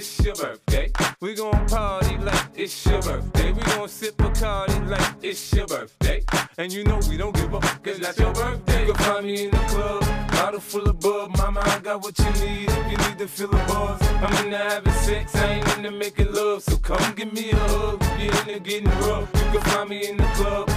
it's your birthday. We gon' party like it's your birthday. We gon' sip Bacardi like it's your birthday. And you know we don't give up, cause that's your birthday. You can find me in the club, bottle full of bub. Mama, I got what you need if you need to feel the buzz. I'm into having sex, I ain't into making love. So come give me a hug you're into getting rough. You can find me in the club,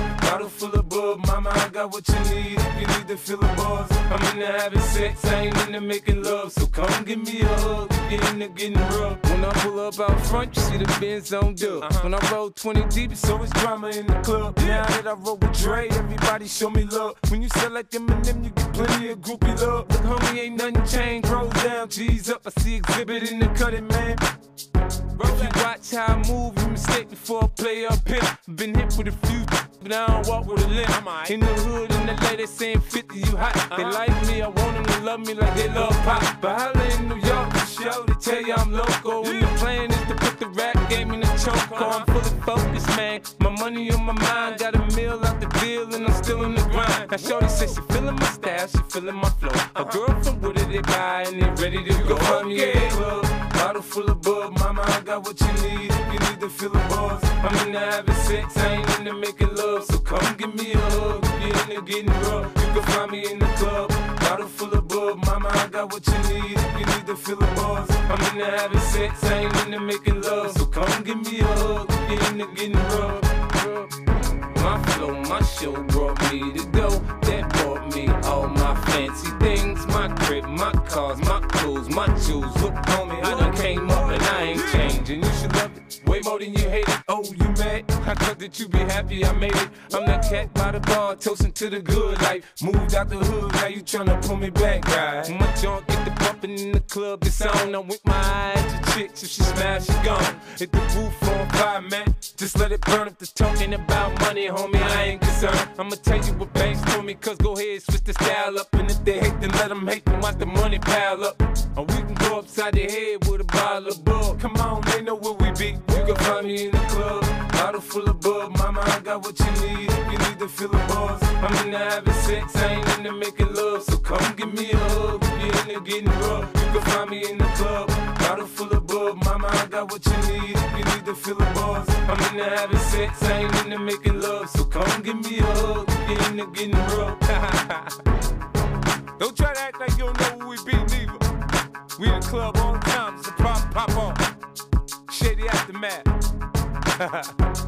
got what you need if you need to feel the buzz. I'm into having sex, I ain't into making love. So come give me a hug if you're into getting rough. When I pull up out front, you see the Benz on dub. Uh-huh. When I roll 20 deep, it's always drama in the club. Now that I roll with Dre, everybody show me love. When you sell like Eminem, you get plenty of groupie love. Look, homie, ain't nothing changed. Roll down, G's up. I see exhibit in the cutting, man. If you watch how I move, you mistake before I play up here. Been hit with a few, but I don't walk with a limp. In the hood, in the lady saying 50, you hot. They like me, I want them to love me like they love pop. But holla in New York, show, they tell you I'm local. And the plan is to put the rap game in the choke. I'm fully focused, man. My money on my mind, got a meal out the deal, and I'm still in the grind. Now, Shorty says she feeling my style, she feeling my flow. A girl from Wooded, they buy, and they ready to go. Find me in the club, bottle full of bub. Mama, I got what you need if you need to feel the buzz. I'm into having sex, I ain't into making love. So come give me a hug if you're into getting rough. You can find me in the club, bottle full of bub. Mama, I got what you need if you need to feel the buzz. I'm into having sex, I ain't into making love. So come give me a hug if you're into getting rough. My flow, my show brought me to go. That brought me all my fancy things. My crib, my cars, my clothes, my jewels. More than you hate it. Oh, you mad? I thought that you'd be happy I made it. I'm that cat by the bar, toasting to the good life. Moved out the hood, now you tryna pull me back, right? My junk get the bumping in the club, it's on. I'm with my eyes to chicks, if she smash, she gone. Hit the roof on fire, man. Just let it burn if they're talking about money, homie. I ain't concerned. I'ma tell you what Banks told me, cause go ahead, switch the style up. And if they hate, then let them hate, then watch the money pile up. Or we can go upside the head can find me in the club, bottle full of bug. Mama, I got what you need you need to feel the buzz. I'm into having sex, I ain't into making love. So come give me a hug if you're into getting rough. You can find me in the club, bottle full of bug. Mama, I got what you need you need to feel the buzz. I'm into having sex, I ain't into making love. So come give me a hug if you're into getting rough. don't try to act like you don't know who we be, neither. We in the club all the time, a pop, pop on. Shady Aftermath.